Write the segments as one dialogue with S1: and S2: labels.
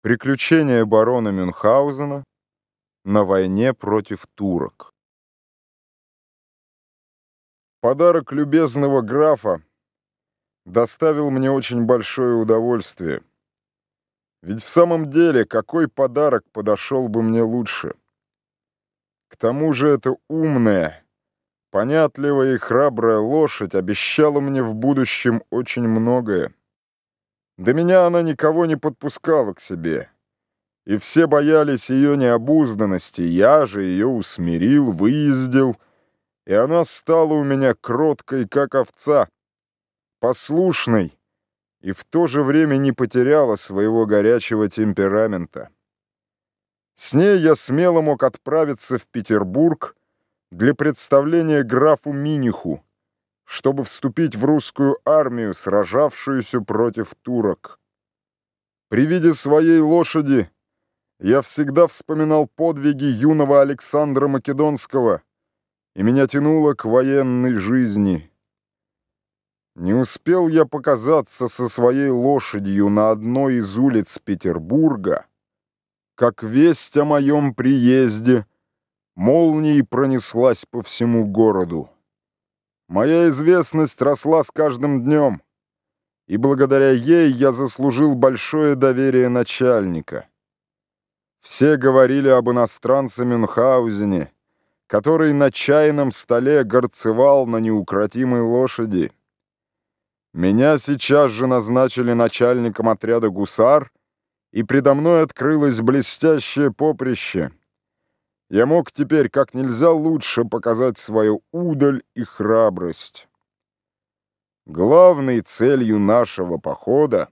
S1: Приключения барона Мюнхгаузена на войне против турок. Подарок любезного графа доставил мне очень большое удовольствие. Ведь в самом деле, какой подарок подошел бы мне лучше? К тому же эта умная, понятливая и храбрая лошадь обещала мне в будущем очень многое. До меня она никого не подпускала к себе, и все боялись ее необузданности, я же ее усмирил, выездил, и она стала у меня кроткой, как овца, послушной, и в то же время не потеряла своего горячего темперамента. С ней я смело мог отправиться в Петербург для представления графу Миниху, чтобы вступить в русскую армию, сражавшуюся против турок. При виде своей лошади я всегда вспоминал подвиги юного Александра Македонского, и меня тянуло к военной жизни. Не успел я показаться со своей лошадью на одной из улиц Петербурга, как весть о моем приезде молнией пронеслась по всему городу. Моя известность росла с каждым днем, и благодаря ей я заслужил большое доверие начальника. Все говорили об иностранце Мюнхгаузене, который на чайном столе горцевал на неукротимой лошади. Меня сейчас же назначили начальником отряда гусар, и предо мной открылось блестящее поприще — я мог теперь как нельзя лучше показать свою удаль и храбрость. Главной целью нашего похода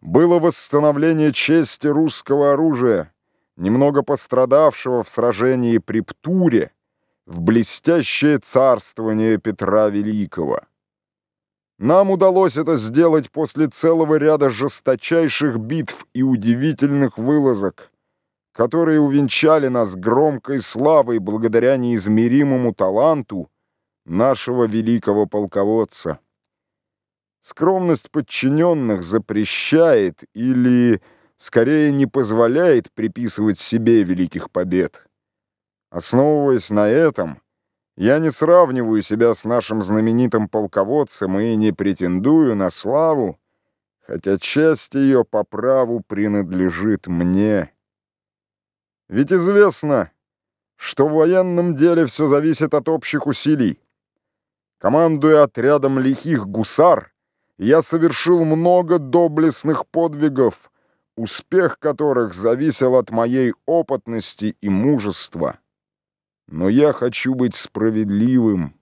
S1: было восстановление чести русского оружия, немного пострадавшего в сражении при Птуре, в блестящее царствование Петра Великого. Нам удалось это сделать после целого ряда жесточайших битв и удивительных вылазок которые увенчали нас громкой славой благодаря неизмеримому таланту нашего великого полководца. Скромность подчиненных запрещает или, скорее, не позволяет приписывать себе великих побед. Основываясь на этом, я не сравниваю себя с нашим знаменитым полководцем и не претендую на славу, хотя часть ее по праву принадлежит мне. Ведь известно, что в военном деле все зависит от общих усилий. Командуя отрядом лихих гусар, я совершил много доблестных подвигов, успех которых зависел от моей опытности и мужества. Но я хочу быть справедливым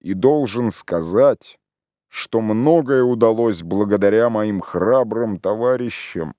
S1: и должен сказать, что многое удалось благодаря моим храбрым товарищам.